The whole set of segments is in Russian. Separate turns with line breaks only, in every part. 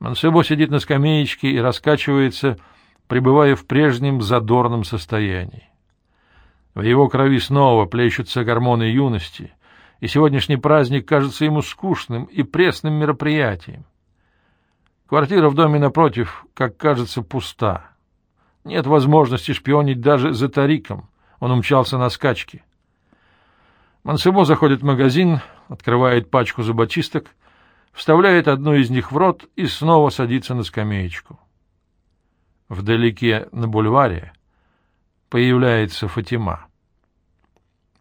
Мансебо сидит на скамеечке и раскачивается, пребывая в прежнем задорном состоянии. В его крови снова плещутся гормоны юности, и сегодняшний праздник кажется ему скучным и пресным мероприятием. Квартира в доме напротив, как кажется, пуста. Нет возможности шпионить даже за Тариком. Он умчался на скачки. Мансебо заходит в магазин, открывает пачку зубочисток, вставляет одну из них в рот и снова садится на скамеечку. Вдалеке, на бульваре, появляется Фатима.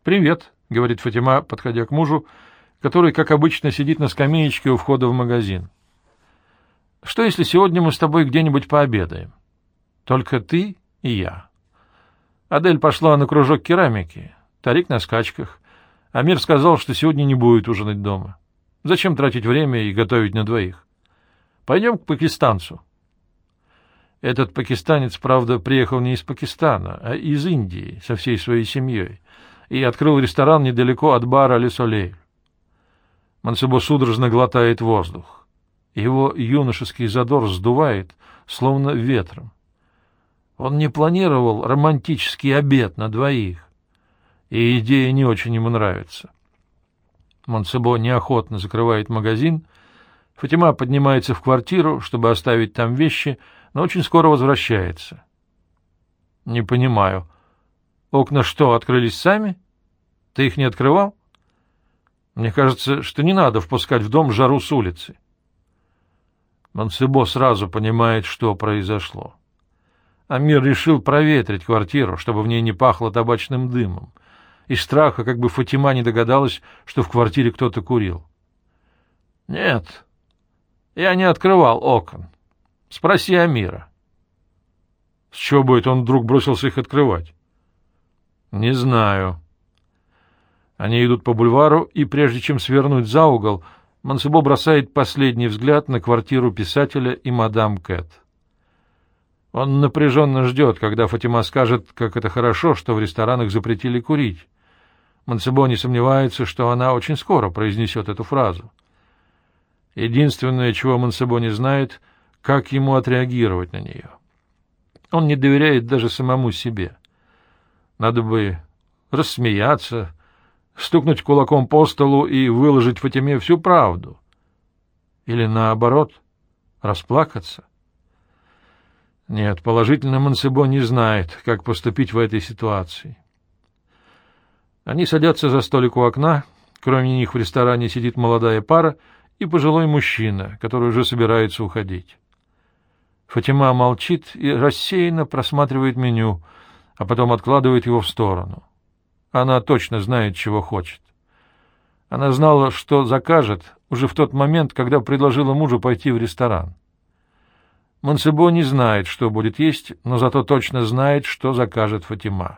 «Привет», — говорит Фатима, подходя к мужу, который, как обычно, сидит на скамеечке у входа в магазин. «Что, если сегодня мы с тобой где-нибудь пообедаем? Только ты и я». Адель пошла на кружок керамики, Тарик на скачках. Амир сказал, что сегодня не будет ужинать дома. Зачем тратить время и готовить на двоих? Пойдем к пакистанцу. Этот пакистанец, правда, приехал не из Пакистана, а из Индии со всей своей семьей и открыл ресторан недалеко от бара «Ле Солей». Мансебо судорожно глотает воздух. Его юношеский задор сдувает, словно ветром. Он не планировал романтический обед на двоих, и идея не очень ему нравится. Монсебо неохотно закрывает магазин. Фатима поднимается в квартиру, чтобы оставить там вещи, но очень скоро возвращается. — Не понимаю. Окна что, открылись сами? Ты их не открывал? Мне кажется, что не надо впускать в дом жару с улицы. Монсебо сразу понимает, что произошло. Амир решил проветрить квартиру, чтобы в ней не пахло табачным дымом, из страха, как бы Фатима не догадалась, что в квартире кто-то курил. — Нет, я не открывал окон. Спроси Амира. — С чего это он вдруг бросился их открывать? — Не знаю. Они идут по бульвару, и прежде чем свернуть за угол, Мансебо бросает последний взгляд на квартиру писателя и мадам Кэт. Он напряженно ждет, когда Фатима скажет, как это хорошо, что в ресторанах запретили курить. Монсебо не сомневается, что она очень скоро произнесет эту фразу. Единственное, чего Монсебо не знает, как ему отреагировать на нее. Он не доверяет даже самому себе. Надо бы рассмеяться, стукнуть кулаком по столу и выложить Фатиме всю правду. Или, наоборот, расплакаться. Нет, положительно Монсебо не знает, как поступить в этой ситуации. Они садятся за столик у окна, кроме них в ресторане сидит молодая пара и пожилой мужчина, который уже собирается уходить. Фатима молчит и рассеянно просматривает меню, а потом откладывает его в сторону. Она точно знает, чего хочет. Она знала, что закажет уже в тот момент, когда предложила мужу пойти в ресторан. Монсебо не знает, что будет есть, но зато точно знает, что закажет Фатима.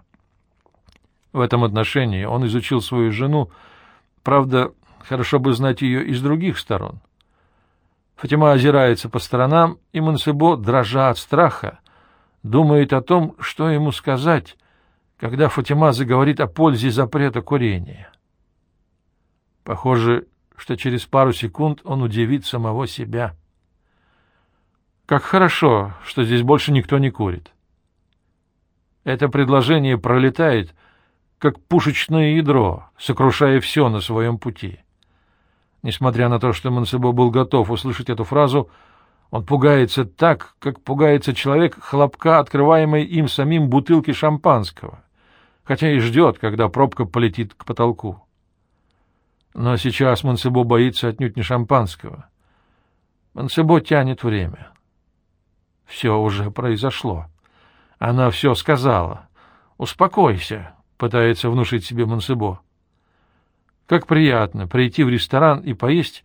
В этом отношении он изучил свою жену, правда, хорошо бы знать ее и с других сторон. Фатима озирается по сторонам, и Монсебо, дрожа от страха, думает о том, что ему сказать, когда Фатима заговорит о пользе запрета курения. Похоже, что через пару секунд он удивит самого себя. Как хорошо, что здесь больше никто не курит. Это предложение пролетает — как пушечное ядро, сокрушая все на своем пути. Несмотря на то, что Мансебо был готов услышать эту фразу, он пугается так, как пугается человек хлопка, открываемой им самим бутылки шампанского, хотя и ждет, когда пробка полетит к потолку. Но сейчас Мансебо боится отнюдь не шампанского. Мансебо тянет время. Все уже произошло. Она все сказала. «Успокойся, пытается внушить себе Монсебо. Как приятно прийти в ресторан и поесть,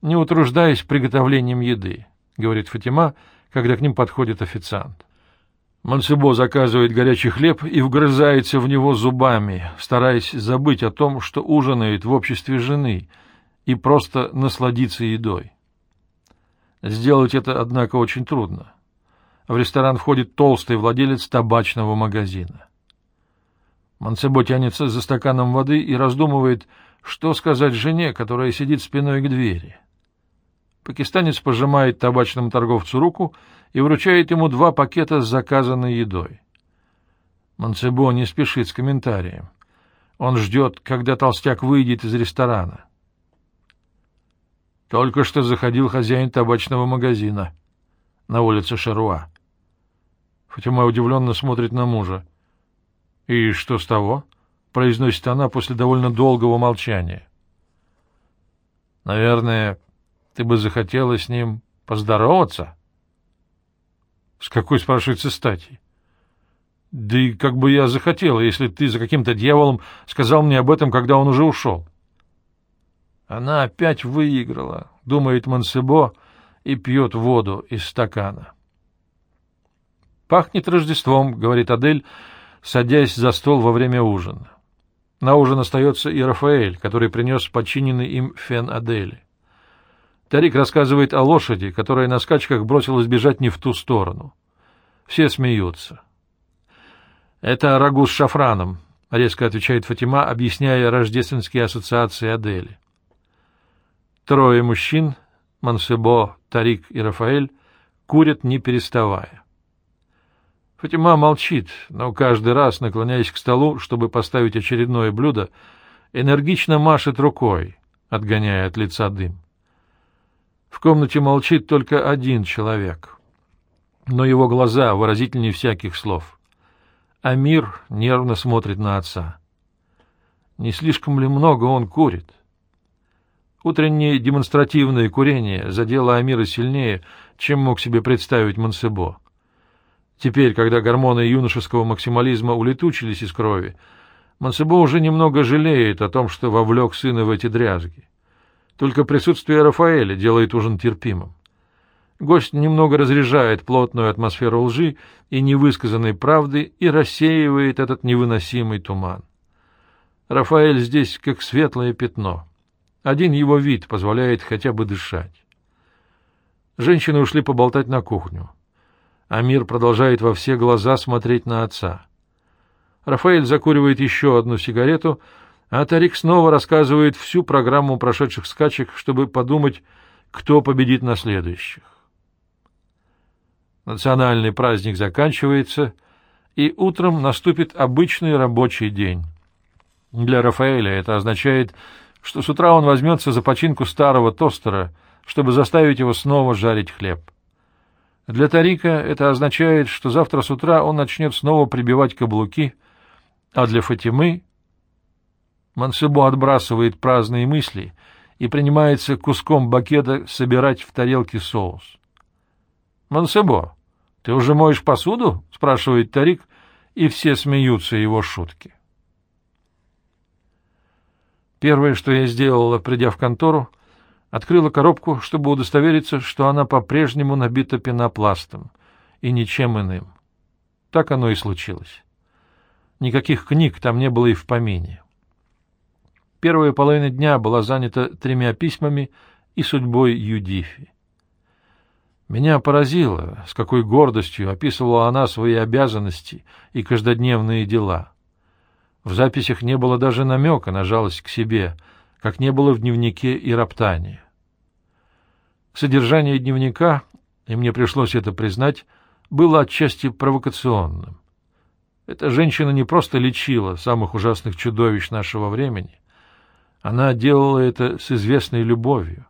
не утруждаясь приготовлением еды, говорит Фатима, когда к ним подходит официант. Монсебо заказывает горячий хлеб и вгрызается в него зубами, стараясь забыть о том, что ужинает в обществе жены, и просто насладиться едой. Сделать это, однако, очень трудно. В ресторан входит толстый владелец табачного магазина. Монсебо тянется за стаканом воды и раздумывает, что сказать жене, которая сидит спиной к двери. Пакистанец пожимает табачному торговцу руку и вручает ему два пакета с заказанной едой. Монцебо не спешит с комментарием. Он ждет, когда толстяк выйдет из ресторана. Только что заходил хозяин табачного магазина на улице Шаруа. Фатима удивленно смотрит на мужа. — И что с того? — произносит она после довольно долгого молчания. — Наверное, ты бы захотела с ним поздороваться? — С какой, спрашивается, стати? Да и как бы я захотела, если ты за каким-то дьяволом сказал мне об этом, когда он уже ушел. Она опять выиграла, думает Мансебо, и пьет воду из стакана. «Пахнет Рождеством», — говорит Адель, садясь за стол во время ужина. На ужин остается и Рафаэль, который принес подчиненный им фен Адели. Тарик рассказывает о лошади, которая на скачках бросилась бежать не в ту сторону. Все смеются. «Это рагу с шафраном», — резко отвечает Фатима, объясняя рождественские ассоциации Адели. Трое мужчин, Мансебо, Тарик и Рафаэль, курят, не переставая. Фатима молчит, но каждый раз, наклоняясь к столу, чтобы поставить очередное блюдо, энергично машет рукой, отгоняя от лица дым. В комнате молчит только один человек, но его глаза выразительнее всяких слов. Амир нервно смотрит на отца. Не слишком ли много он курит? Утреннее демонстративное курение задело Амира сильнее, чем мог себе представить Мансебо. Теперь, когда гормоны юношеского максимализма улетучились из крови, Мансебо уже немного жалеет о том, что вовлек сына в эти дрязги. Только присутствие Рафаэля делает ужин терпимым. Гость немного разряжает плотную атмосферу лжи и невысказанной правды и рассеивает этот невыносимый туман. Рафаэль здесь как светлое пятно. Один его вид позволяет хотя бы дышать. Женщины ушли поболтать на кухню. Амир продолжает во все глаза смотреть на отца. Рафаэль закуривает еще одну сигарету, а Тарик снова рассказывает всю программу прошедших скачек, чтобы подумать, кто победит на следующих. Национальный праздник заканчивается, и утром наступит обычный рабочий день. Для Рафаэля это означает, что с утра он возьмется за починку старого тостера, чтобы заставить его снова жарить хлеб. Для Тарика это означает, что завтра с утра он начнет снова прибивать каблуки, а для Фатимы Мансебо отбрасывает праздные мысли и принимается куском бакета собирать в тарелке соус. «Мансебо, ты уже моешь посуду?» — спрашивает Тарик, и все смеются его шутки. Первое, что я сделала, придя в контору, открыла коробку, чтобы удостовериться, что она по-прежнему набита пенопластом и ничем иным. Так оно и случилось. Никаких книг там не было и в помине. Первая половина дня была занята тремя письмами и судьбой Юдифи. Меня поразило, с какой гордостью описывала она свои обязанности и каждодневные дела. В записях не было даже намека на жалость к себе, как не было в дневнике и роптания. Содержание дневника, и мне пришлось это признать, было отчасти провокационным. Эта женщина не просто лечила самых ужасных чудовищ нашего времени, она делала это с известной любовью.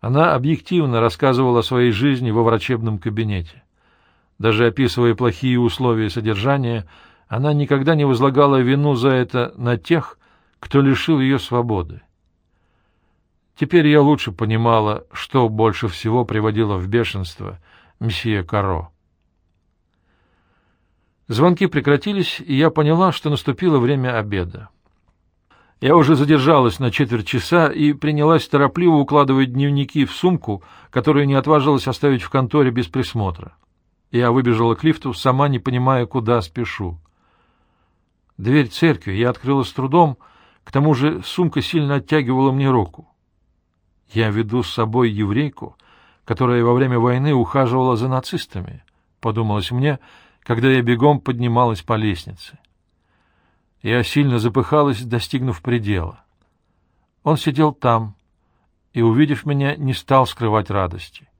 Она объективно рассказывала о своей жизни во врачебном кабинете. Даже описывая плохие условия содержания, она никогда не возлагала вину за это на тех, кто лишил ее свободы. Теперь я лучше понимала, что больше всего приводило в бешенство месье Каро. Звонки прекратились, и я поняла, что наступило время обеда. Я уже задержалась на четверть часа и принялась торопливо укладывать дневники в сумку, которую не отважилась оставить в конторе без присмотра. Я выбежала к лифту, сама не понимая, куда спешу. Дверь церкви я открыла с трудом, к тому же сумка сильно оттягивала мне руку. Я веду с собой еврейку, которая во время войны ухаживала за нацистами, — подумалось мне, когда я бегом поднималась по лестнице. Я сильно запыхалась, достигнув предела. Он сидел там, и, увидев меня, не стал скрывать радости.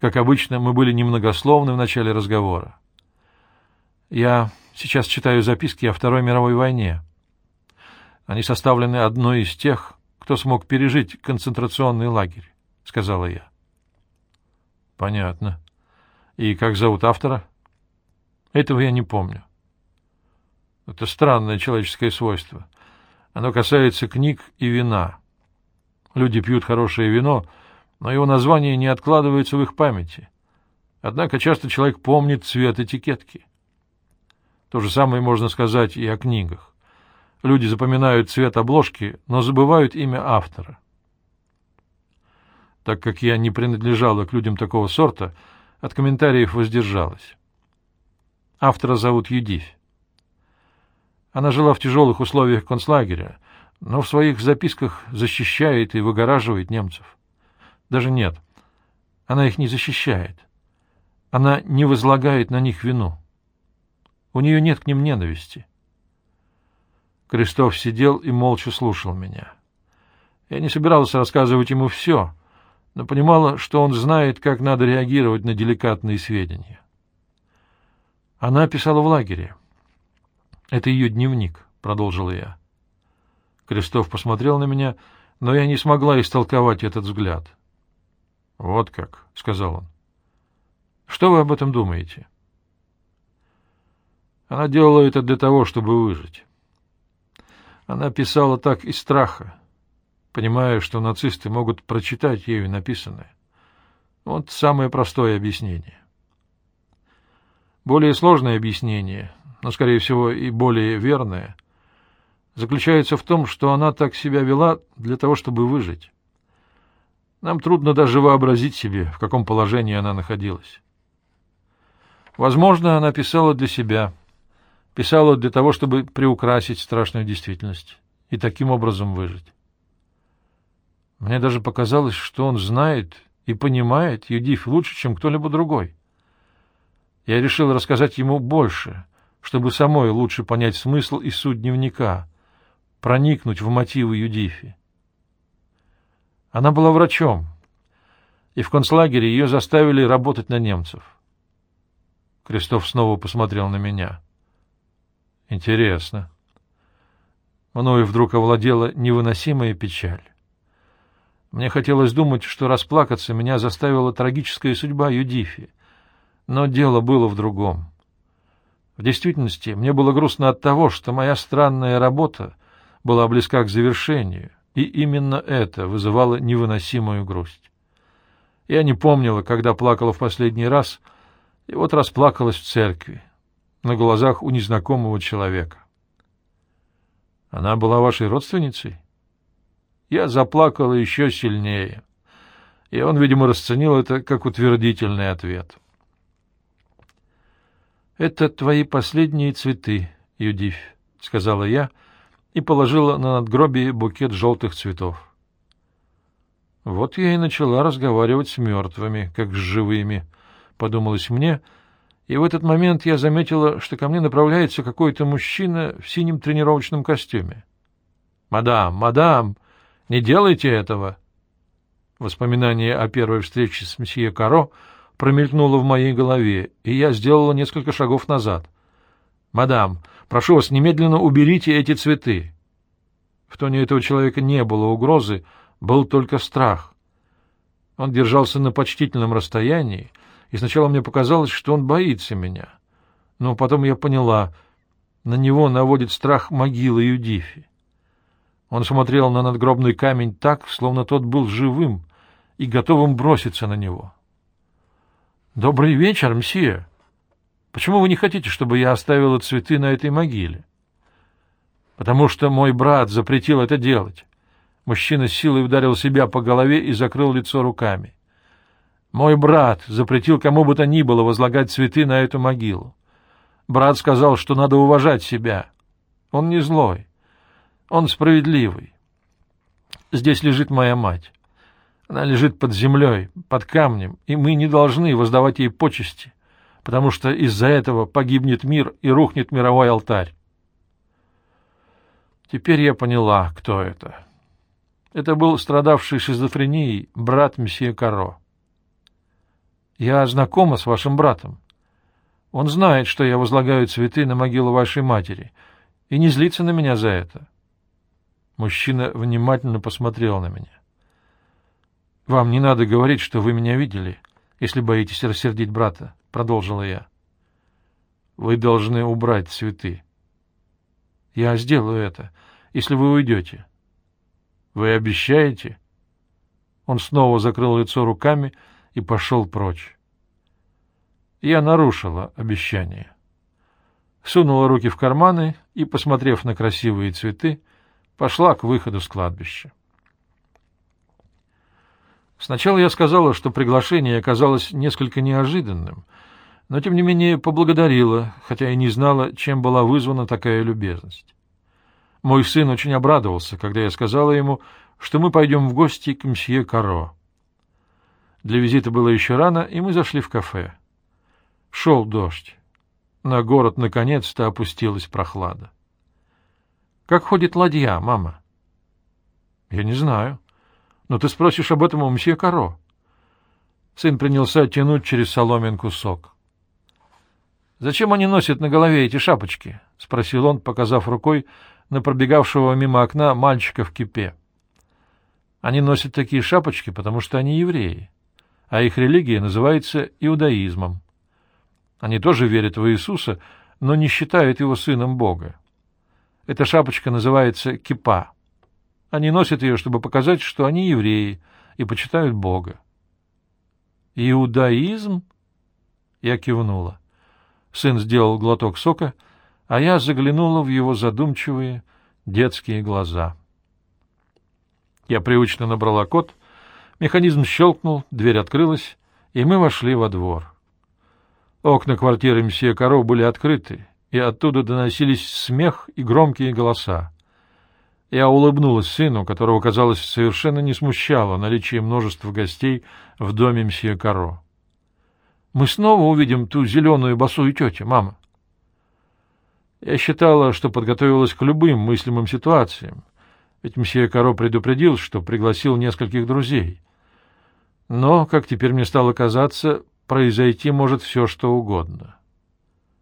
Как обычно, мы были немногословны в начале разговора. Я сейчас читаю записки о Второй мировой войне. Они составлены одной из тех, кто смог пережить концентрационный лагерь, — сказала я. — Понятно. И как зовут автора? — Этого я не помню. Это странное человеческое свойство. Оно касается книг и вина. Люди пьют хорошее вино, но его название не откладывается в их памяти. Однако часто человек помнит цвет этикетки. То же самое можно сказать и о книгах. Люди запоминают цвет обложки, но забывают имя автора. Так как я не принадлежала к людям такого сорта, от комментариев воздержалась. Автора зовут Юдивь. Она жила в тяжелых условиях концлагеря, но в своих записках защищает и выгораживает немцев. Даже нет, она их не защищает. Она не возлагает на них вину. У нее нет к ним ненависти. Крестов сидел и молча слушал меня. Я не собирался рассказывать ему все, но понимала, что он знает, как надо реагировать на деликатные сведения. Она писала в лагере. Это ее дневник, — продолжила я. Крестов посмотрел на меня, но я не смогла истолковать этот взгляд. — Вот как, — сказал он. — Что вы об этом думаете? Она делала это для того, чтобы выжить. Она писала так из страха, понимая, что нацисты могут прочитать ею написанное. Вот самое простое объяснение. Более сложное объяснение но, скорее всего, и более верное, заключается в том, что она так себя вела для того, чтобы выжить. Нам трудно даже вообразить себе, в каком положении она находилась. Возможно, она писала для себя, писала для того, чтобы приукрасить страшную действительность и таким образом выжить. Мне даже показалось, что он знает и понимает Юдиф лучше, чем кто-либо другой. Я решил рассказать ему больше — чтобы самой лучше понять смысл и суть дневника, проникнуть в мотивы Юдифи. Она была врачом, и в концлагере ее заставили работать на немцев. Крестов снова посмотрел на меня. Интересно. Мною вдруг овладела невыносимая печаль. Мне хотелось думать, что расплакаться меня заставила трагическая судьба Юдифи, но дело было в другом. В действительности, мне было грустно от того, что моя странная работа была близка к завершению, и именно это вызывало невыносимую грусть. Я не помнила, когда плакала в последний раз, и вот расплакалась в церкви, на глазах у незнакомого человека. Она была вашей родственницей? Я заплакала еще сильнее, и он, видимо, расценил это как утвердительный ответ. —— Это твои последние цветы, Юдивь, — сказала я и положила на надгробие букет желтых цветов. Вот я и начала разговаривать с мертвыми, как с живыми, — подумалось мне, и в этот момент я заметила, что ко мне направляется какой-то мужчина в синем тренировочном костюме. — Мадам, мадам, не делайте этого! Воспоминание о первой встрече с месье Каро — промелькнуло в моей голове, и я сделала несколько шагов назад. «Мадам, прошу вас, немедленно уберите эти цветы». В тоне этого человека не было угрозы, был только страх. Он держался на почтительном расстоянии, и сначала мне показалось, что он боится меня. Но потом я поняла, на него наводит страх могилы Юдифи. Он смотрел на надгробный камень так, словно тот был живым и готовым броситься на него. Добрый вечер, мсье. Почему вы не хотите, чтобы я оставила цветы на этой могиле? Потому что мой брат запретил это делать. Мужчина с силой ударил себя по голове и закрыл лицо руками. Мой брат запретил кому бы то ни было возлагать цветы на эту могилу. Брат сказал, что надо уважать себя. Он не злой. Он справедливый. Здесь лежит моя мать. Она лежит под землей, под камнем, и мы не должны воздавать ей почести, потому что из-за этого погибнет мир и рухнет мировой алтарь. Теперь я поняла, кто это. Это был страдавший шизофренией брат месье Каро. Я знакома с вашим братом. Он знает, что я возлагаю цветы на могилу вашей матери, и не злится на меня за это. Мужчина внимательно посмотрел на меня. — Вам не надо говорить, что вы меня видели, если боитесь рассердить брата, — продолжила я. — Вы должны убрать цветы. — Я сделаю это, если вы уйдете. — Вы обещаете? Он снова закрыл лицо руками пошел прочь. Я нарушила обещание. Сунула руки в карманы и, посмотрев на красивые цветы, пошла к выходу с кладбища. Сначала я сказала, что приглашение оказалось несколько неожиданным, но, тем не менее, поблагодарила, хотя и не знала, чем была вызвана такая любезность. Мой сын очень обрадовался, когда я сказала ему, что мы пойдем в гости к мсье Каро. Для визита было еще рано, и мы зашли в кафе. Шел дождь. На город наконец-то опустилась прохлада. — Как ходит ладья, мама? — Я не знаю. Но ты спросишь об этом у мсье Каро. Сын принялся тянуть через соломинку сок. — Зачем они носят на голове эти шапочки? — спросил он, показав рукой на пробегавшего мимо окна мальчика в кипе. Они носят такие шапочки, потому что они евреи, а их религия называется иудаизмом. Они тоже верят в Иисуса, но не считают его сыном Бога. Эта шапочка называется кипа. Они носят ее, чтобы показать, что они евреи и почитают Бога. «Иудаизм?» Я кивнула. Сын сделал глоток сока, а я заглянула в его задумчивые детские глаза. Я привычно набрала код, механизм щелкнул, дверь открылась, и мы вошли во двор. Окна квартиры мсье Каро были открыты, и оттуда доносились смех и громкие голоса. Я улыбнулась сыну, которого, казалось, совершенно не смущало наличие множества гостей в доме мсье Каро. — Мы снова увидим ту зеленую босую тетю, мама. Я считала, что подготовилась к любым мыслимым ситуациям, ведь мсье Каро предупредил, что пригласил нескольких друзей. Но, как теперь мне стало казаться, произойти может все, что угодно.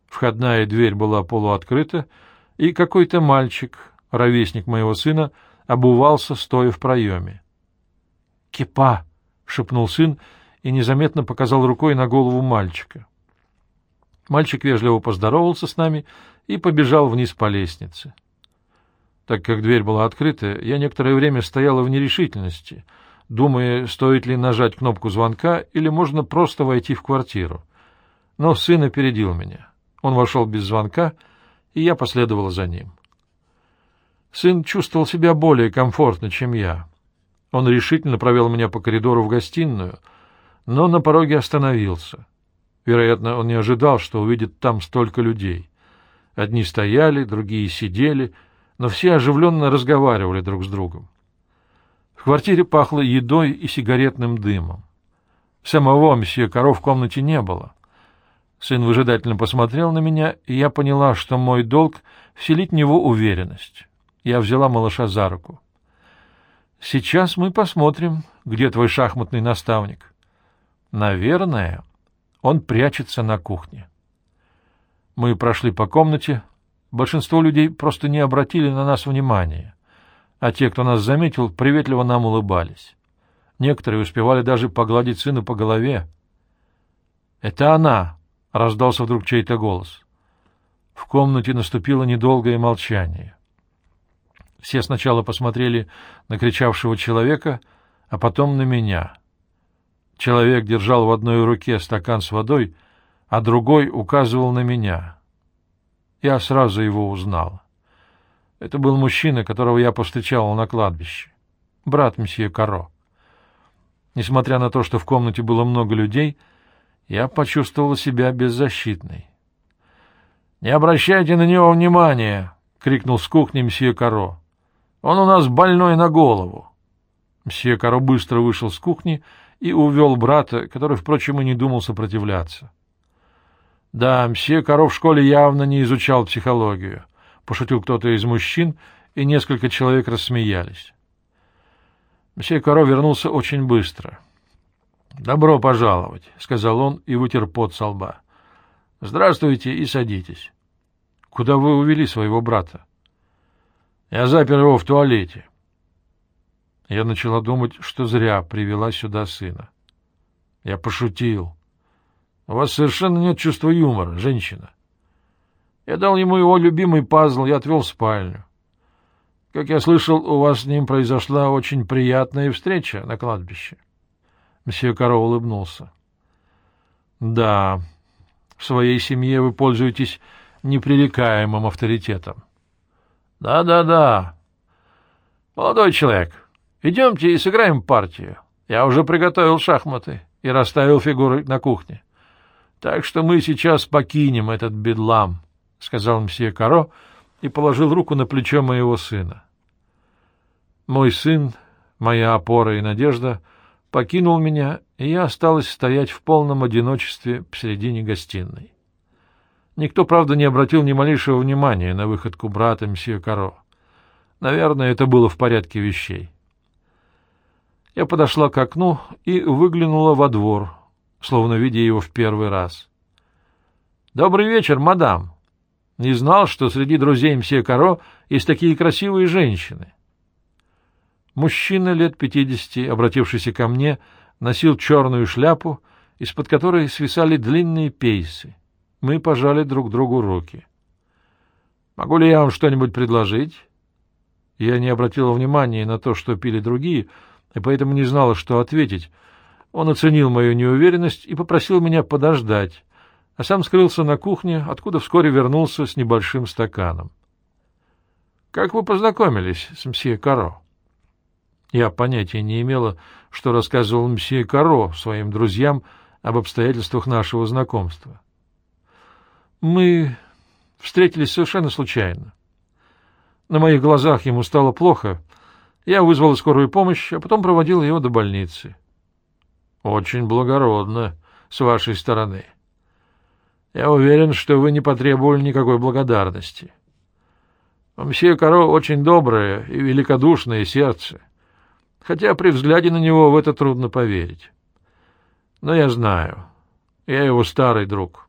Входная дверь была полуоткрыта, и какой-то мальчик, ровесник моего сына, обувался, стоя в проеме. «Кипа!» — шепнул сын и незаметно показал рукой на голову мальчика. Мальчик вежливо поздоровался с нами и побежал вниз по лестнице. Так как дверь была открыта, я некоторое время стояла в нерешительности — думая, стоит ли нажать кнопку звонка или можно просто войти в квартиру. Но сын опередил меня. Он вошел без звонка, и я последовала за ним. Сын чувствовал себя более комфортно, чем я. Он решительно провел меня по коридору в гостиную, но на пороге остановился. Вероятно, он не ожидал, что увидит там столько людей. Одни стояли, другие сидели, но все оживленно разговаривали друг с другом квартире пахло едой и сигаретным дымом. Самого месье Коро в комнате не было. Сын выжидательно посмотрел на меня, и я поняла, что мой долг — вселить в него уверенность. Я взяла малыша за руку. — Сейчас мы посмотрим, где твой шахматный наставник. — Наверное, он прячется на кухне. Мы прошли по комнате. Большинство людей просто не обратили на нас внимания а те, кто нас заметил, приветливо нам улыбались. Некоторые успевали даже погладить сына по голове. «Это она!» — раздался вдруг чей-то голос. В комнате наступило недолгое молчание. Все сначала посмотрели на кричавшего человека, а потом на меня. Человек держал в одной руке стакан с водой, а другой указывал на меня. Я сразу его узнал. Это был мужчина, которого я повстречал на кладбище. Брат месье Каро. Несмотря на то, что в комнате было много людей, я почувствовал себя беззащитной. — Не обращайте на него внимания! — крикнул с кухни мсье Каро. — Он у нас больной на голову. Мсье Каро быстро вышел с кухни и увел брата, который, впрочем, и не думал сопротивляться. Да, мсье Каро в школе явно не изучал психологию —— пошутил кто-то из мужчин, и несколько человек рассмеялись. Мсье Каро вернулся очень быстро. «Добро пожаловать», — сказал он и вытер пот со лба. «Здравствуйте и садитесь». «Куда вы увели своего брата?» «Я запер его в туалете». Я начала думать, что зря привела сюда сына. Я пошутил. У вас совершенно нет чувства юмора, женщина. Я дал ему его любимый пазл и отвел в спальню. Как я слышал, у вас с ним произошла очень приятная встреча на кладбище. Мсье Каро улыбнулся. — Да, в своей семье вы пользуетесь непререкаемым авторитетом. Да, да, да. Молодой человек, идемте и сыграем партию. Я уже приготовил шахматы и расставил фигуры на кухне. Так что мы сейчас покинем этот бедлам, — сказал мсье Каро и положил руку на плечо моего сына. Мой сын, моя опора и надежда, покинул меня, и я осталась стоять в полном одиночестве посредине гостиной. Никто, правда, не обратил ни малейшего внимания на выходку брата мсье Каро. Наверное, это было в порядке вещей. Я подошла к окну и выглянула во двор, словно видя его в первый раз. — Добрый вечер, мадам! Не знал, что среди друзей мсье Каро есть такие красивые женщины. Мужчина лет пятидесяти, обратившийся ко мне, носил черную шляпу, из-под которой свисали длинные пейсы. Мы пожали друг другу руки. «Могу ли я вам что-нибудь предложить?» Я не обратила внимания на то, что пили другие, и поэтому не знала, что ответить. Он оценил мою неуверенность и попросил меня подождать, а сам скрылся на кухне, откуда вскоре вернулся с небольшим стаканом. — Как вы познакомились с мсье Каро? Я понятия не имела, что рассказывал мсье Каро своим друзьям об обстоятельствах нашего знакомства. Мы встретились совершенно случайно. На моих глазах ему стало плохо. Я вызвала скорую помощь, а потом проводила его до больницы. Очень благородно с вашей стороны. Я уверен, что вы не потребовали никакой благодарности. Мсье Каро очень доброе и великодушное сердце хотя при взгляде на него в это трудно поверить. Но я знаю, я его старый друг.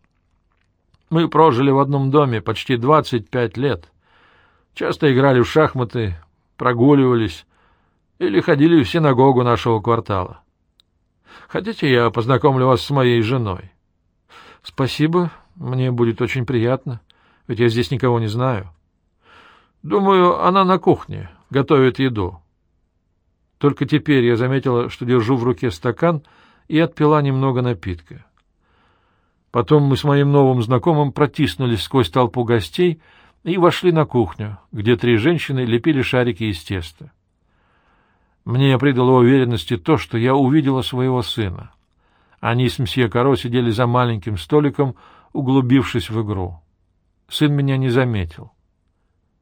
Мы прожили в одном доме почти двадцать пять лет, часто играли в шахматы, прогуливались или ходили в синагогу нашего квартала. Хотите, я познакомлю вас с моей женой? — Спасибо, мне будет очень приятно, ведь я здесь никого не знаю. Думаю, она на кухне, готовит еду. Только теперь я заметила, что держу в руке стакан и отпила немного напитка. Потом мы с моим новым знакомым протиснулись сквозь толпу гостей и вошли на кухню, где три женщины лепили шарики из теста. Мне придало уверенности то, что я увидела своего сына. Они с мсье Каро сидели за маленьким столиком, углубившись в игру. Сын меня не заметил.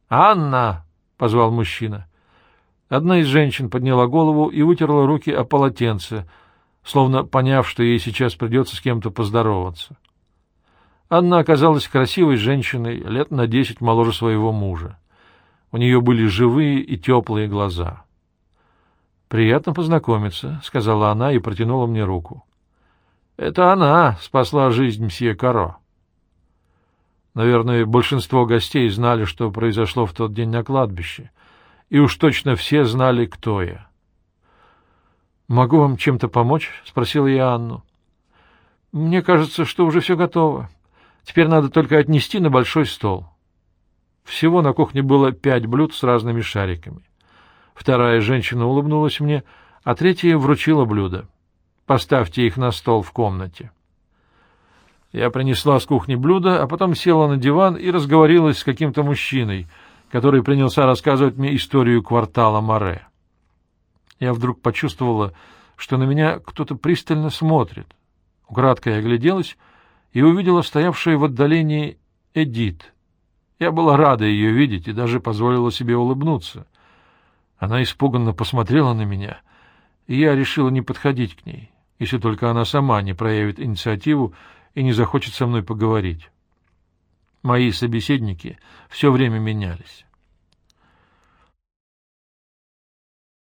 «Анна!» — позвал мужчина. Одна из женщин подняла голову и вытерла руки о полотенце, словно поняв, что ей сейчас придется с кем-то поздороваться. Анна оказалась красивой женщиной, лет на десять моложе своего мужа. У нее были живые и теплые глаза. «Приятно познакомиться», — сказала она и протянула мне руку. «Это она спасла жизнь мсье Каро». Наверное, большинство гостей знали, что произошло в тот день на кладбище — и уж точно все знали, кто я. «Могу вам чем-то помочь?» — спросила я Анну. «Мне кажется, что уже все готово. Теперь надо только отнести на большой стол». Всего на кухне было пять блюд с разными шариками. Вторая женщина улыбнулась мне, а третья вручила блюдо. «Поставьте их на стол в комнате». Я принесла с кухни блюдо, а потом села на диван и разговорилась с каким-то мужчиной — который принялся рассказывать мне историю квартала Море. Я вдруг почувствовала, что на меня кто-то пристально смотрит. Украдко я огляделась и увидела стоявшую в отдалении Эдит. Я была рада ее видеть и даже позволила себе улыбнуться. Она испуганно посмотрела на меня, и я решила не подходить к ней, если только она сама не проявит инициативу и не захочет со мной поговорить. Мои собеседники все время менялись.